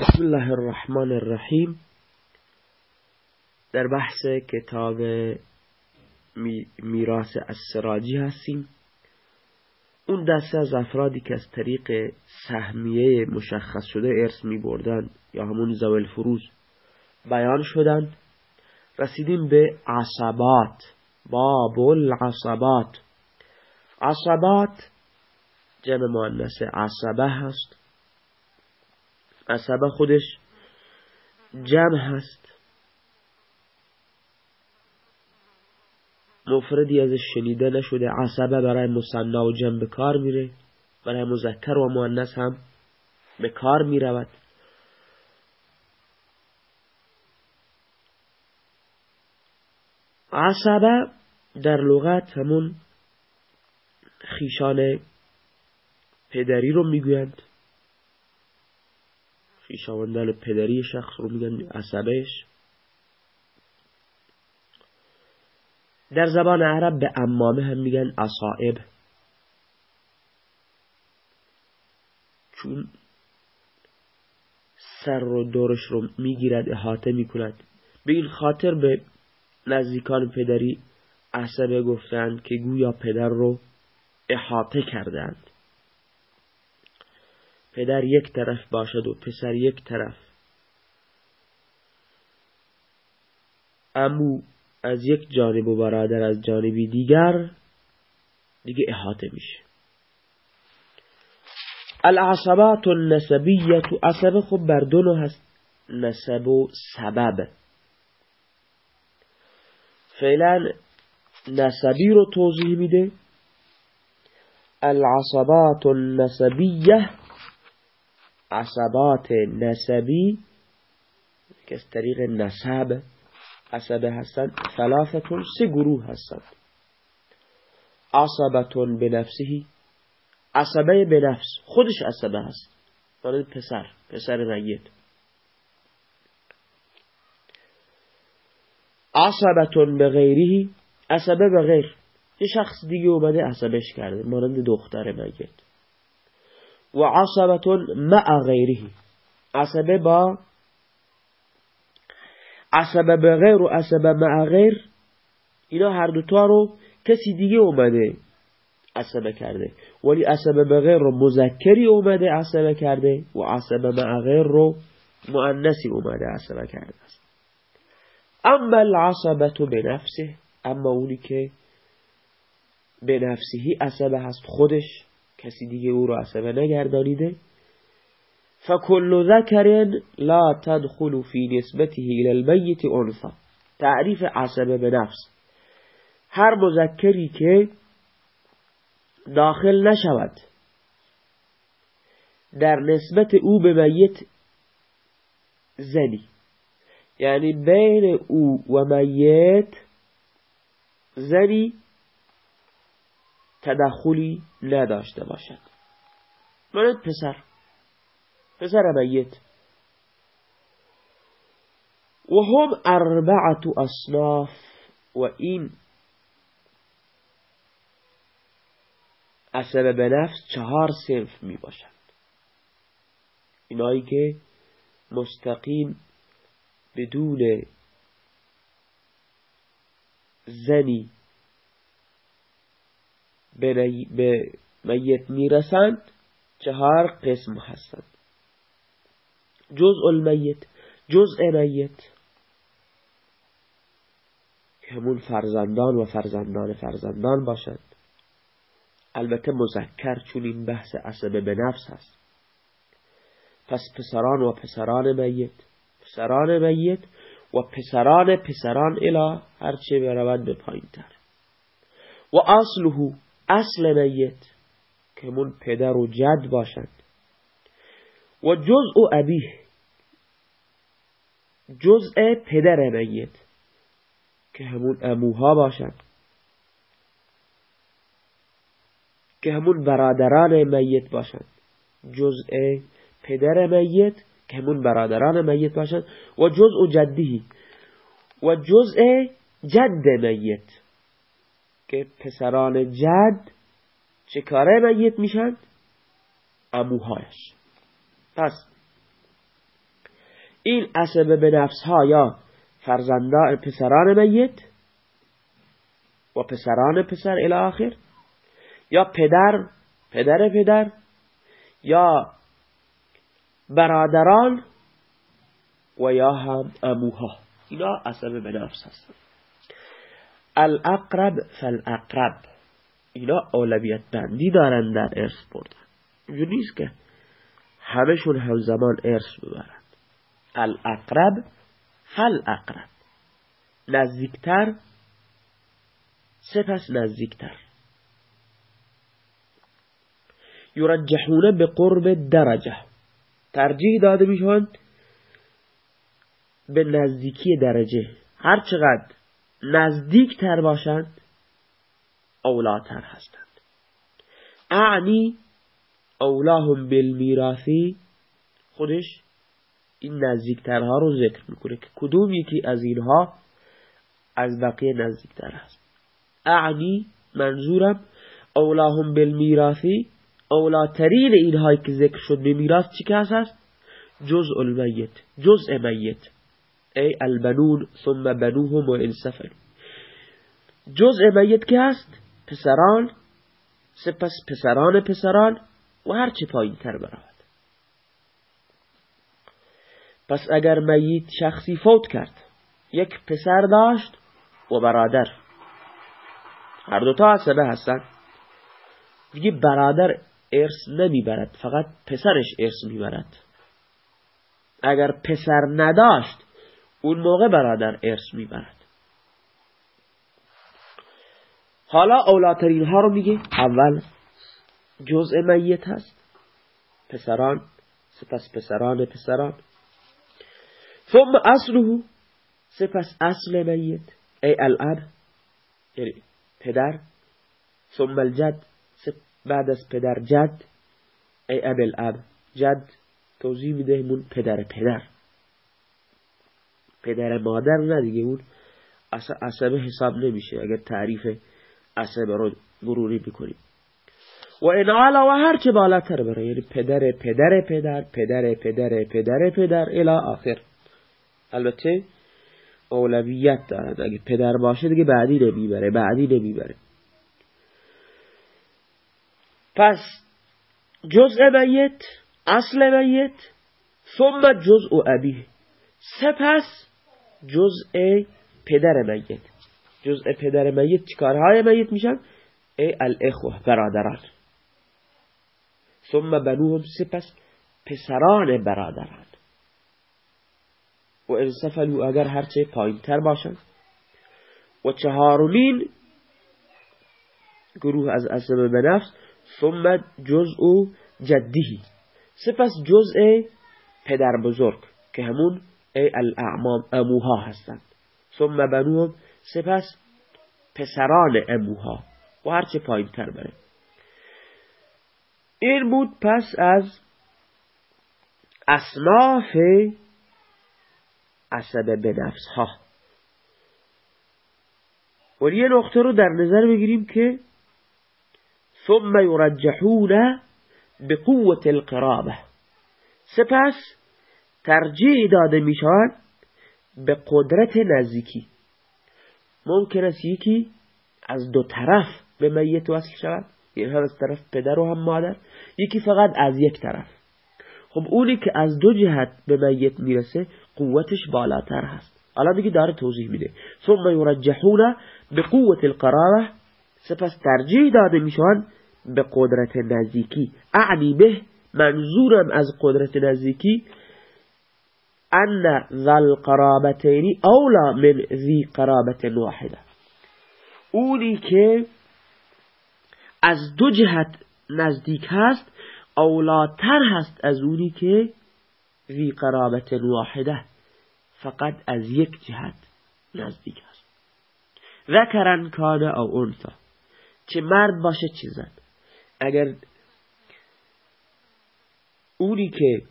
بسم الله الرحمن الرحیم. در بحث کتاب میراث السراجی هستیم. اون دسته از افرادی که از طریق سهمیه مشخص شده ارث می بردن یا همون زوال فروز بیان شدن رسیدیم به عصبات باب العصبات. عصبات جمع مؤنث عصبه هست. عصبه خودش جمع هست. مفردی ازش شنیده نشده عصبه برای مصنا و جمع به کار میره. برای مذکر و مؤنث هم به کار می‌رود. عصبه در لغت همون خیشان پدری رو می‌گویند. خیشاوندان پدری شخص رو میگن عصبش. در زبان عرب به امامه هم میگن اصائب چون سر رو دورش رو می‌گیرد احاطه می‌کند. به این خاطر به نزدیکان پدری عصبه گفتند که گویا پدر رو احاطه کردند. پدر یک طرف باشد و پسر یک طرف. امو از یک جانب و برادر از جانبی دیگر دیگه احاطه میشه. العصبات النسبیت و عصبه خب بر دو هست نسب و سبب. فعلا نسبی رو توضیح میده. العصبات النسبیه عصبات نسبی که از طریق نسب عصبه هستند ثلاثتون سه گروه هستند عصبتون به نفسهی عصبه به نفس خودش عصبه هست. مانند پسر پسر میت. عصبتون به غیری عصبه به غیر. یه شخص دیگه اومده عصبش کرده مانند دختر میت. و عصبتون مع غیره عصبه با عصبه به غیر و عصبه مع غیر. اینا هر دوتا رو کسی دیگه اومده عصبه کرده. ولی عصبه به غیر رو مذکری اومده عصبه کرده و عصبه مع غیر رو مؤنثی اومده عصبه کرده. است اما العصبه به نفسه اما اونی که به نفسهی عصبه هست خودش. کسی دیگه او رو عصبه نگردانیده. فکل ذکر لا تدخل فی نسبته الى المیت انثا. تعریف عصبه به نفس. هر مذکری که داخل نشود در نسبت او به میت زنی. یعنی بین او و میت زنی تدخلی نداشته باشد. مانند پسر پسر میت. و هم اربعت اصناف و این اثر به نفس چهار صنف می باشند اینایی که مستقیم بدون زنی به میت می‌رسند چهار قسم هستند. جزء المیت جزء میت. همون فرزندان و فرزندان فرزندان باشند. البته مذکر چون این بحث عصبه به نفس هست. پس پسران و پسران میت پسران میت و پسران پسران اله هرچه برود به پایین تر و اصله اصل میت که همون پدر و جد باشند و جزء ابیه. جزء پدر میت که همون اموها باشند که همون برادران میت باشند جزء پدر میت که همون برادران میت باشند و جزء جدی و جزء جد میت. که پسران جد چه کاره میت میشن؟ اموهایش پس این عصبه به نفس ها یا فرزندان پسران میت و پسران پسر الاخر یا پدر پدر پدر یا برادران و یا هم اموها اینا عصبه به نفس هستن. الاقرب فالاقرب اینا اولویت بندی دارن در ارث بردن اینجور نیست که همشون همزمان ارث ببرن الاقرب فالاقرب نزدیکتر سپس نزدیکتر. یرجحونه به قرب درجه. ترجیح داده می‌شوند به نزدیکی درجه. هر چقدر نزدیک تر باشند اولاتر هستند. اعنی اولاهم بالمیراثی خودش این نزدیکترها رو ذکر می‌کنه که کدوم یکی از اینها از بقیه نزدیکتر هست. اعنی منظورم اولاهم بالمیراثی اولاترین اینهایی که ذکر شد به میراث چی کس هست؟ جزء المیت جزء میت. ای البنون ثم بنوهم و انسفل جزء میت که هست پسران سپس پسران پسران و هر چه پایین تر برود. پس اگر میت شخصی فوت کرد یک پسر داشت و برادر. هر دوتا عصبه هستن. دیگه برادر ارث نمی‌برد فقط پسرش ارث می‌برد. اگر پسر نداشت اون موقع برادر ارث می‌برد. حالا اولاترین ها رو میگه اول جزء میت هست. پسران سپس پسران پسران. ثم اصله سپس اصل میت. ای الاب یعنی پدر. ثم الجد بعد از پدر جد. ای اب الاب جد. توضیح میده پدر پدر. پدر مادر نه دیگه اون عصبه حساب نمیشه. اگر تعریف عصبه رو مروری بکنیم و این علا و هر چه بالاتر بره. یعنی پدر پدر پدر پدر پدر پدر پدر الا آخر. البته اولویت دارد. اگه پدر باشه دیگه بعدی نمی‌بره بعدی نمی‌بره. پس جزء میت اصل میت ثم جزء ابی سپس جزء پدر میت. جزء پدر میت چیکارهای میت میشن؟ ای الاخوه برادران. ثم بنوهم سپس پسران برادران. و انصفلو اگر هرچه پایین تر باشن و چهارمین گروه از عصب بنفس ثم جزء جدیه. سپس جزء پدر بزرگ که همون ای الاعمام اموها هستند. ثم بنوهم سپس پسران اموها. و هرچه پایین تر بره. این بود پس از اصناف عصبه به نفس ها ولی یه نقطه رو در نظر بگیریم که ثم یرجحون به قوت القرابه سپس ترجیح داده می‌شوند به قدرت نزدیکی. ممکن است یکی از دو طرف به میت وصل شود یعنی هم از طرف پدر و هم مادر یکی فقط از یک طرف. خب اونی که از دو جهت به میت می‌رسه قوتش بالاتر هست. حالا دیگه داره توضیح میده. ثم یرجحون به قوت القرابه سپس ترجیح داده می‌شوند به قدرت نزدیکی. اعنی به منظورم از قدرت نزدیکی ان ذل قرابتینی اولا من ذی قرابت واحده اونی که از دو جهت نزدیک هست اولاتر هست از اونی که ذی قرابت واحده. فقط از یک جهت نزدیک هست. ذکرن کان او انثا چه مرد باشه چه اگر اونی که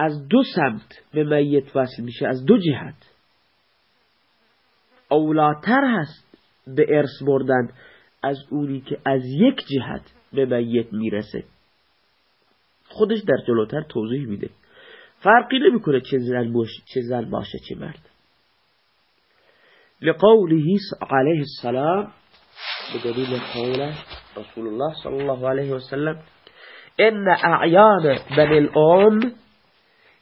از دو سمت به میت وصل میشه از دو جهت. اولاتر هست به ارث بردن از اونی که از یک جهت به میت می‌رسه. خودش در جلوتر توضیح میده. فرقی نمی‌کنه چه زن باشه چه زن باشه چه مرد. لقوله علیه السلام بدلیل قول رسول الله صلی الله علیه وسلم ان اعیان بن الام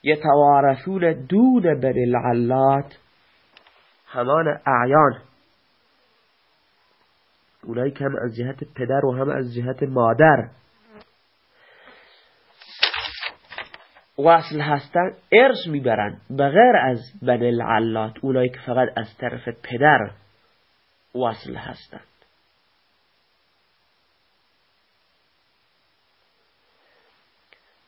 یتوارثون دون بن العلات همان اعیان. اونایی که هم از جهت پدر و هم از جهت مادر. وصل هستن ارث می‌برن بغیر از بن العلات اونایی که فقط از طرف پدر وصل هستند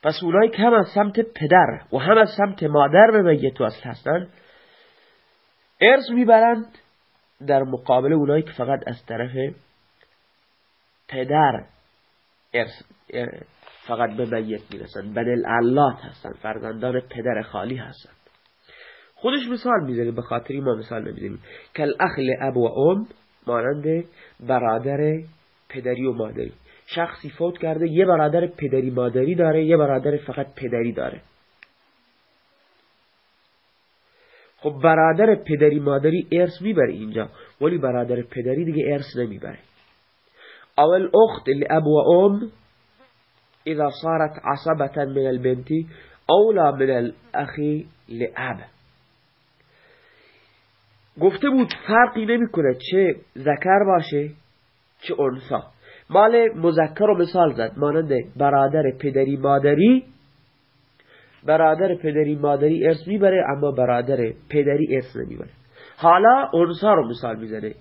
پس اونایی که هم از سمت پدر و هم از سمت مادر به میت وصل هستند ارث می‌برند در مقابل اونایی که فقط از طرف پدر ارث فقط به میت می‌رسن. بن العلات هستن فرزندان پدر خالی هستن. خودش مثال می‌زنه به خاطری ما مثال نمی‌زنیم. کل اخل اب و ام مانند برادر پدری و مادری. شخصی فوت کرده یه برادر پدری مادری داره یه برادر فقط پدری داره. خب برادر پدری مادری ارث می‌بره اینجا ولی برادر پدری دیگه ارث نمی‌بره. اول اخت لاب و ام اذا صارت عصبة من البنت اولا من الاخی لاب گفته بود فرقی نمی‌کنه چه ذکر باشه چه انثا مال مذکر رو مثال زد مانند برادر پدری مادری. برادر پدری مادری ارث می‌بره اما برادر پدری ارث نمی‌بره. حالا انثا رو مثال می‌زنه.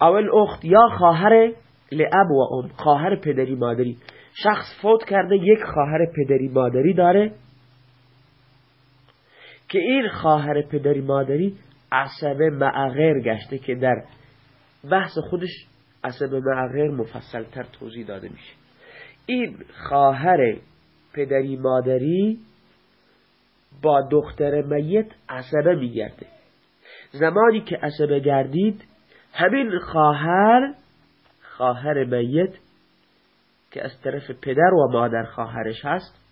اول اخت یا خواهر لعب و ام خواهر پدری مادری. شخص فوت کرده یک خواهر پدری مادری داره. که این خواهر پدری مادری عصبه معغیر گشته که در بحث خودش عصبه معغیر مفصل تر توضیح داده میشه. این خواهر پدری مادری با دختر میت عصبه میگرده. زمانی که عصبه گردید همین خواهر خواهر میت که از طرف پدر و مادر خواهرش هست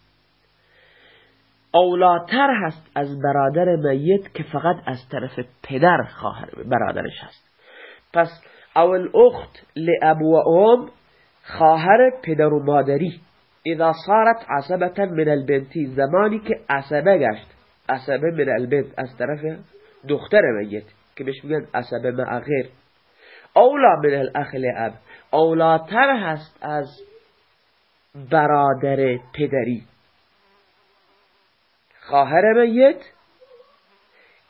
اولاتر هست از برادر میت که فقط از طرف پدر خواهر برادرش هست. پس اول اخت لعب و ام خواهر پدر و مادری. اذا صارت عصبتا من البنتی زمانی که عصبه گشت. عصبه من البنت از طرف دختر میت که بهش میگن عصبه مع غیر اولا من الاخ لعب اولاتر هست از برادر پدری. خواهر میت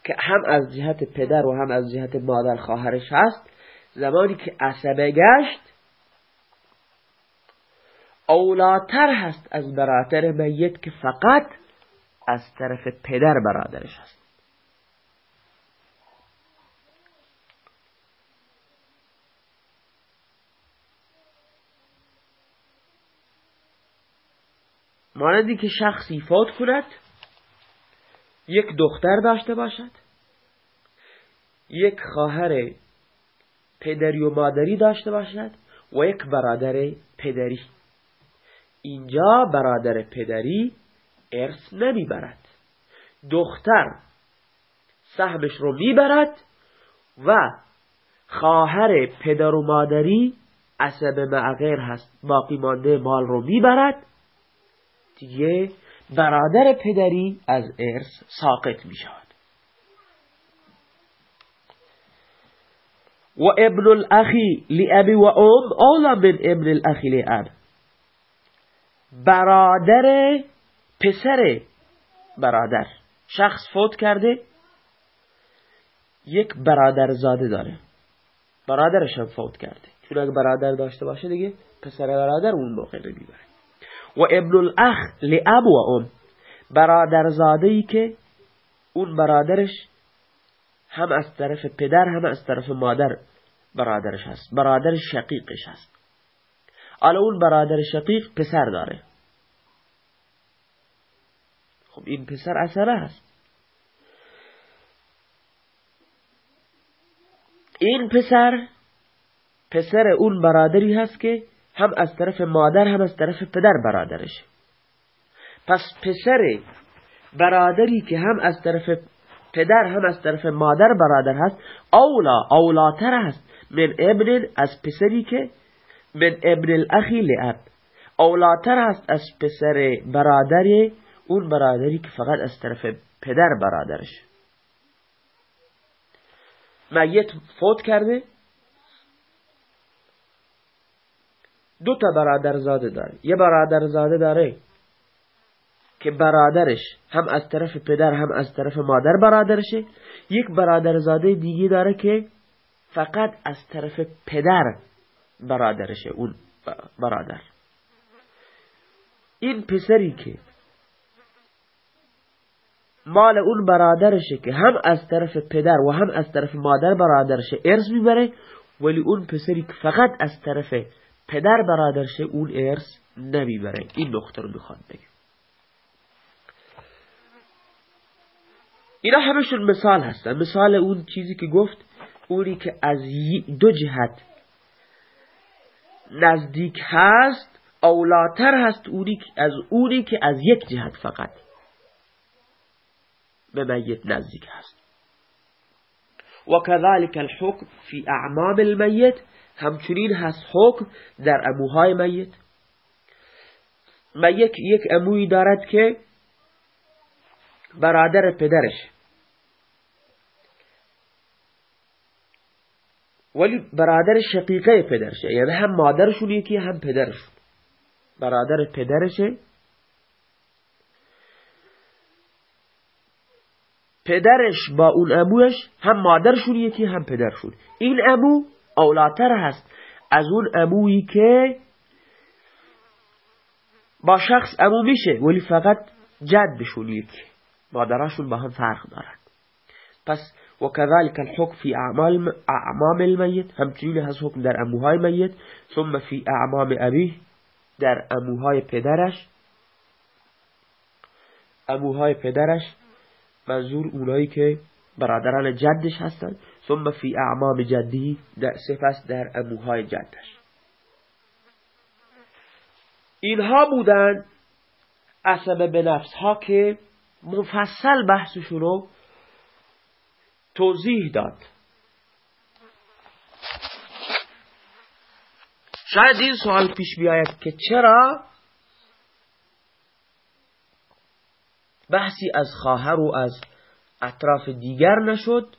که هم از جهت پدر و هم از جهت مادر خواهرش هست زمانی که عصبه گشت اولاتر هست از برادر میت که فقط از طرف پدر برادرش هست. مانندی که شخصی فوت کند یک دختر داشته باشد یک خواهر پدری و مادری داشته باشد و یک برادر پدری. اینجا برادر پدری ارث نمی‌برد. دختر سهمش رو می‌برد و خواهر پدر و مادری عصب معغیر هست باقی مانده مال رو می‌برد. دیگه برادر پدری از ارث ساقط می شود و ابن الاخی لابی و ام اولا من ابن الاخی لاب برادر پسر برادر. شخص فوت کرده یک برادر زاده داره. برادرش هم فوت کرده. چون اگه برادر داشته باشه دیگه پسر برادر اون موقع نمی‌بره و ابن الاخ لاب و ام. برادر زاده ای که اون برادرش هم از طرف پدر هم از طرف مادر برادرش هست. برادر شقیقش هست. حالا اون برادر شقیق پسر داره. خب این پسر اثره هست. این پسر پسر اون برادری هست که هم از طرف مادر هم از طرف پدر برادرش. پس پسر برادری که هم از طرف پدر هم از طرف مادر برادر هست. اولا اولاتر هست. من ابن از پسری که من ابن الاخی لعب. اولاتر هست از پسر برادری. اون برادری که فقط از طرف پدر برادرش. میت فوت کرده. دو تا برادر زاده داره. یه برادر زاده داره. که برادرش هم از طرف پدر هم از طرف مادر برادرشه. یک برادر زاده دیگه داره که فقط از طرف پدر برادرشه اون برادر. این پسری که مال اون برادرشه که هم از طرف پدر و هم از طرف مادر برادرشه ارث می‌بره ولی اون پسری که فقط از طرف پدر برادرشه اون ارث نمی‌بره. این نقطه رو می‌خواد بگه اینا همشون مثال هستن. مثال اون چیزی که گفت اونی که از دو جهت نزدیک هست اولاتر هست اونی از اونی که از یک جهت فقط به میت نزدیک هست. و كذلك الحكم في اعمام المیت همچنین هست حکم در اموهای میت. میت یک اموی دارد که برادر پدرش ولی برادر شقیقه پدرشه. یعنی هم مادرشون یکی هم پدرشون برادر پدرشه. پدرش با اون اموش هم مادرشون یکی هم پدرشون. این امو اولاتر هست. از اون امویی که با شخص امو میشه ولی فقط جدشون یکی مادرشون با هم فرق دارن. پس وكذلك الحكم في أعمال أعمام الميت همچنین هست حکم در اموهای میت ثم في اعمام ابيه در اموهای پدرش. اموهای پدرش منظور اونایی که برادران جدش هستند ثم فی اعمام جدی در سپس در اموهای جدش. اینها بودن عصبه به نفس ها که مفصل بحثشون رو توضیح داد. شاید این سوال پیش بیاید که چرا بحثی از خواهر و از اطراف دیگر نشد؟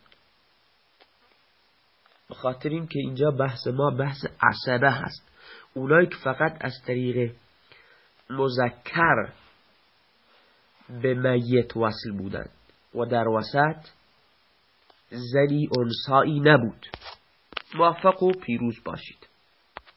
بخاطر این که اینجا بحث ما بحث عصبه هست. اونایی که فقط از طریق مذکر به میت وصل بودند و در وسط زنی انسایی نبود. موفق و پیروز باشید.